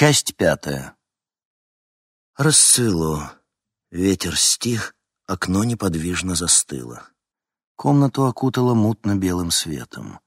Часть пятая. Расцвело. Ветер стих, окно неподвижно застыло. Комнату окутало мутно-белым светом.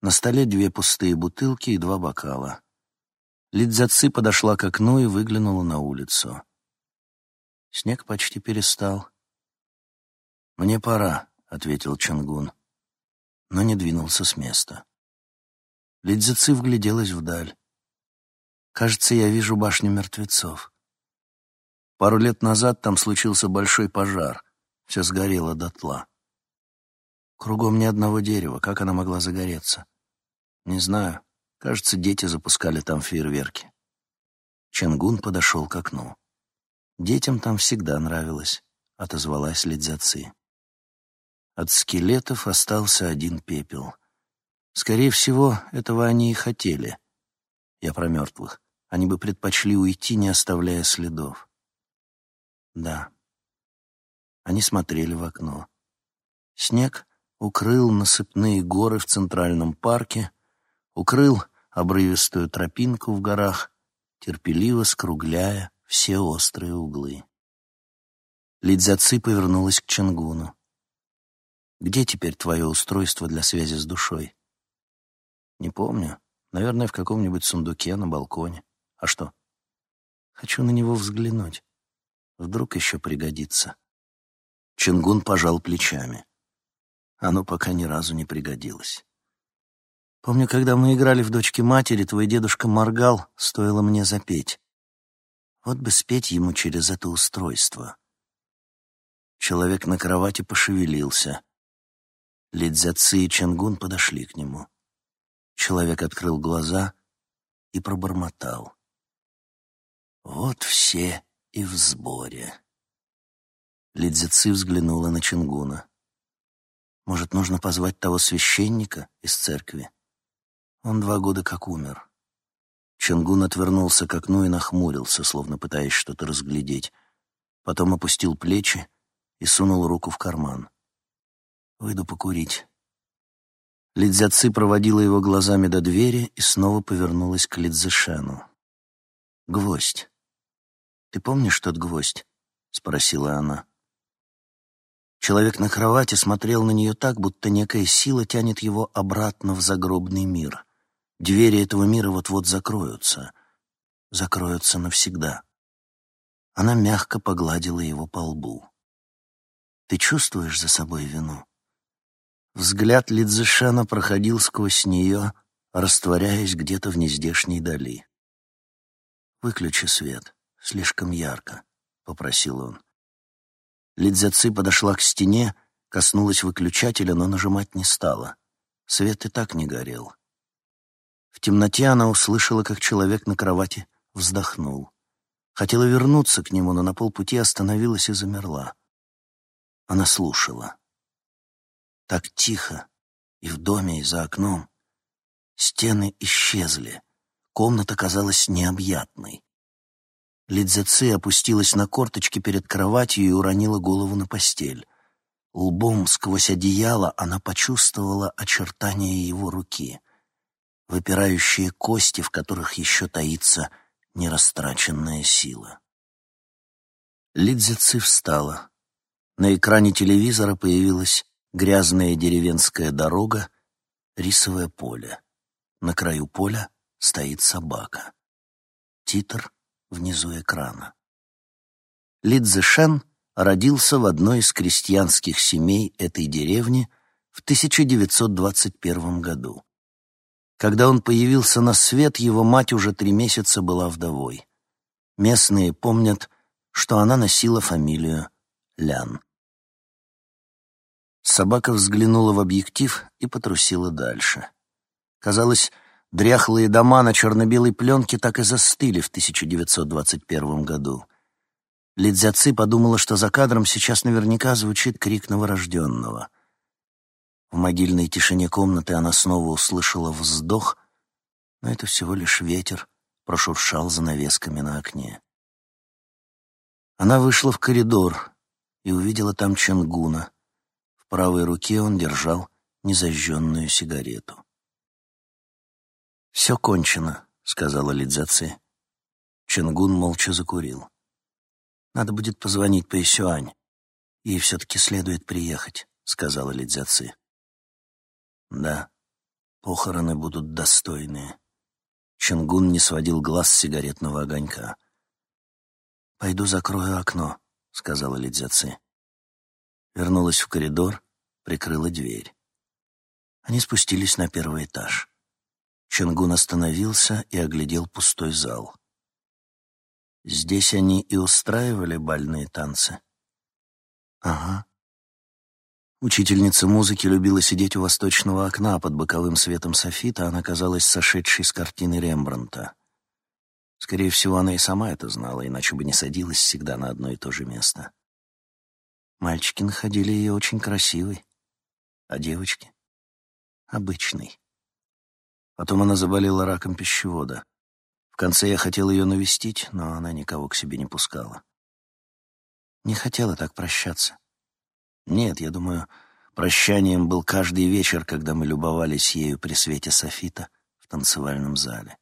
На столе две пустые бутылки и два бокала. Лидзяци подошла к окну и выглянула на улицу. Снег почти перестал. «Мне пора», — ответил Чангун, но не двинулся с места. Лидзяци вгляделась вдаль. Кажется, я вижу башню мертвецов. Пару лет назад там случился большой пожар. Все сгорело дотла. Кругом ни одного дерева. Как она могла загореться? Не знаю. Кажется, дети запускали там фейерверки. Ченгун подошел к окну. Детям там всегда нравилось, отозвалась Лидзяци. От скелетов остался один пепел. Скорее всего, этого они и хотели — я про мертвых. Они бы предпочли уйти, не оставляя следов. Да. Они смотрели в окно. Снег укрыл насыпные горы в Центральном парке, укрыл обрывистую тропинку в горах, терпеливо скругляя все острые углы. Лидзяци повернулась к Чангуну. «Где теперь твое устройство для связи с душой?» «Не помню. Наверное, в каком-нибудь сундуке на балконе. А что? Хочу на него взглянуть. Вдруг еще пригодится. Чингун пожал плечами. Оно пока ни разу не пригодилось. Помню, когда мы играли в «Дочки матери», твой дедушка моргал, стоило мне запеть. Вот бы спеть ему через это устройство. Человек на кровати пошевелился. Лидзяци и Ченгун подошли к нему. Человек открыл глаза и пробормотал. «Вот все и в сборе». Лидзицы взглянула на Чингуна. «Может, нужно позвать того священника из церкви? Он два года как умер». Чингун отвернулся к окну и нахмурился, словно пытаясь что-то разглядеть. Потом опустил плечи и сунул руку в карман. «Выйду покурить. Лидзяци проводила его глазами до двери и снова повернулась к Лидзешену. «Гвоздь. Ты помнишь тот гвоздь?» — спросила она. Человек на кровати смотрел на нее так, будто некая сила тянет его обратно в загробный мир. Двери этого мира вот-вот закроются. Закроются навсегда. Она мягко погладила его по лбу. «Ты чувствуешь за собой вину?» Взгляд Лидзешена проходил сквозь нее, растворяясь где-то в нездешней дали. «Выключи свет, слишком ярко», — попросил он. Лидзяци подошла к стене, коснулась выключателя, но нажимать не стала. Свет и так не горел. В темноте она услышала, как человек на кровати вздохнул. Хотела вернуться к нему, но на полпути остановилась и замерла. Она слушала. Так тихо. И в доме, и за окном. Стены исчезли. Комната казалась необъятной. Лидзеци опустилась на корточки перед кроватью и уронила голову на постель. Лбом сквозь одеяло она почувствовала очертания его руки, выпирающие кости, в которых еще таится нерастраченная сила. Лидзеци встала. На экране телевизора появилась Грязная деревенская дорога, рисовое поле. На краю поля стоит собака. Титр внизу экрана. Лидзе Шен родился в одной из крестьянских семей этой деревни в 1921 году. Когда он появился на свет, его мать уже три месяца была вдовой. Местные помнят, что она носила фамилию Лян. Собака взглянула в объектив и потрусила дальше. Казалось, дряхлые дома на черно-белой пленке так и застыли в 1921 году. Лидзяци подумала, что за кадром сейчас наверняка звучит крик новорожденного. В могильной тишине комнаты она снова услышала вздох, но это всего лишь ветер прошуршал занавесками на окне. Она вышла в коридор и увидела там Чангуна — правой руке он держал незажженную сигарету. «Все кончено», — сказала Лидзаци. Ченгун молча закурил. «Надо будет позвонить Пэйсюань. Ей все-таки следует приехать», — сказала Лидзяци. «Да, похороны будут достойные». Ченгун не сводил глаз с сигаретного огонька. «Пойду закрою окно», — сказала Лидзяци. Вернулась в коридор, прикрыла дверь. Они спустились на первый этаж. Ченгун остановился и оглядел пустой зал. Здесь они и устраивали бальные танцы? Ага. Учительница музыки любила сидеть у восточного окна под боковым светом софита, она казалась сошедшей с картины Рембрандта. Скорее всего, она и сама это знала, иначе бы не садилась всегда на одно и то же место. Мальчики находили ее очень красивой, а девочки — обычной. Потом она заболела раком пищевода. В конце я хотел ее навестить, но она никого к себе не пускала. Не хотела так прощаться. Нет, я думаю, прощанием был каждый вечер, когда мы любовались ею при свете софита в танцевальном зале.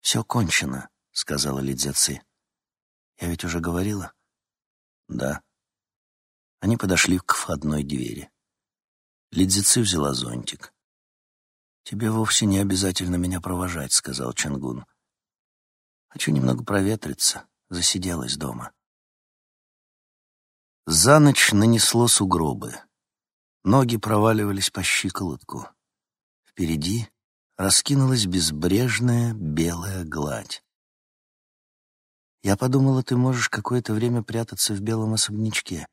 «Все кончено», — сказала Лидзяци. «Я ведь уже говорила?» «Да». Они подошли к входной двери. Лидзяци взяла зонтик. «Тебе вовсе не обязательно меня провожать», — сказал Чангун. «Хочу немного проветриться. Засиделась дома». За ночь нанесло сугробы. Ноги проваливались по щиколотку. Впереди раскинулась безбрежная белая гладь. Я подумала, ты можешь какое-то время прятаться в белом особнячке.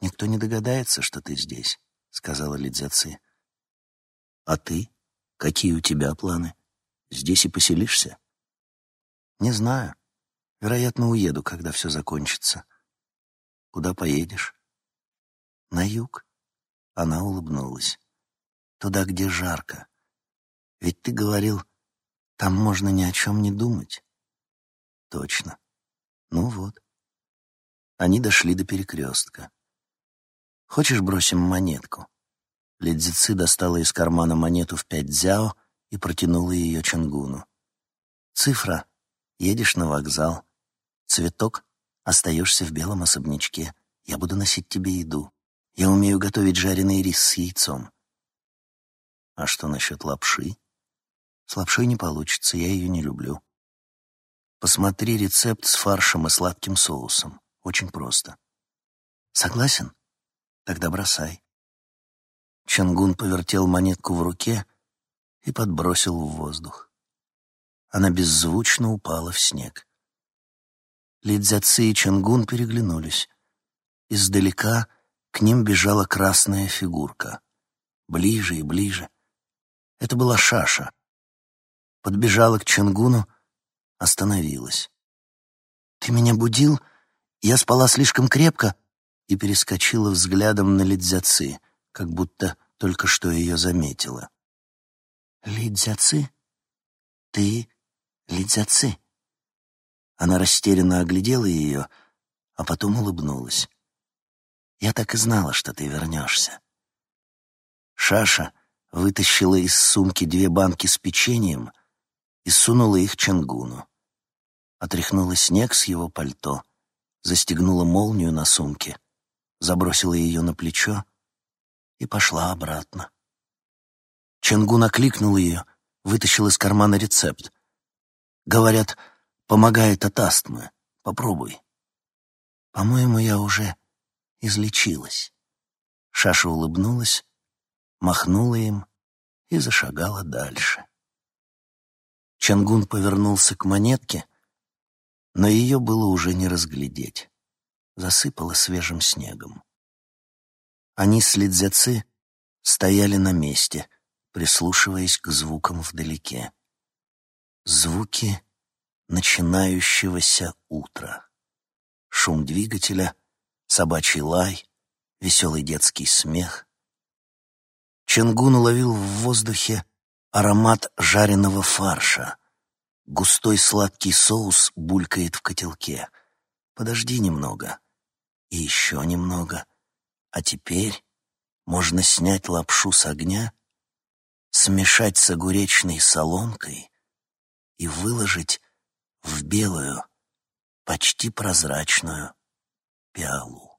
Никто не догадается, что ты здесь, — сказала Лидзяци. А ты? Какие у тебя планы? Здесь и поселишься? Не знаю. Вероятно, уеду, когда все закончится. Куда поедешь? На юг. Она улыбнулась. Туда, где жарко. Ведь ты говорил, там можно ни о чем не думать. Точно. Ну вот. Они дошли до перекрестка. Хочешь, бросим монетку? Лидзицы достала из кармана монету в пять дзяо и протянула ее Чангуну. «Цифра. Едешь на вокзал. Цветок. Остаешься в белом особнячке. Я буду носить тебе еду. Я умею готовить жареный рис с яйцом». «А что насчет лапши?» «С лапшой не получится, я ее не люблю». «Посмотри рецепт с фаршем и сладким соусом. Очень просто». «Согласен? Тогда бросай». Чангун повертел монетку в руке и подбросил в воздух. Она беззвучно упала в снег. Лидзяци и Чангун переглянулись. Издалека к ним бежала красная фигурка. Ближе и ближе. Это была Шаша. Подбежала к Чангуну, остановилась. «Ты меня будил? Я спала слишком крепко?» и перескочила взглядом на Лидзяци — как будто только что ее заметила. «Лидзяци? Ты Лидзяци?» Она растерянно оглядела ее, а потом улыбнулась. «Я так и знала, что ты вернешься». Шаша вытащила из сумки две банки с печеньем и сунула их Чангуну. Отряхнула снег с его пальто, застегнула молнию на сумке, забросила ее на плечо и пошла обратно. Ченгу накликнул ее, вытащил из кармана рецепт. Говорят, помогает от астмы. Попробуй. По-моему, я уже излечилась. Шаша улыбнулась, махнула им и зашагала дальше. Чангун повернулся к монетке, но ее было уже не разглядеть. Засыпало свежим снегом. Они с Лидзяци стояли на месте, прислушиваясь к звукам вдалеке. Звуки начинающегося утра. Шум двигателя, собачий лай, веселый детский смех. Ченгун уловил в воздухе аромат жареного фарша. Густой сладкий соус булькает в котелке. Подожди немного. И еще немного. А теперь можно снять лапшу с огня, смешать с огуречной соломкой и выложить в белую, почти прозрачную пиалу.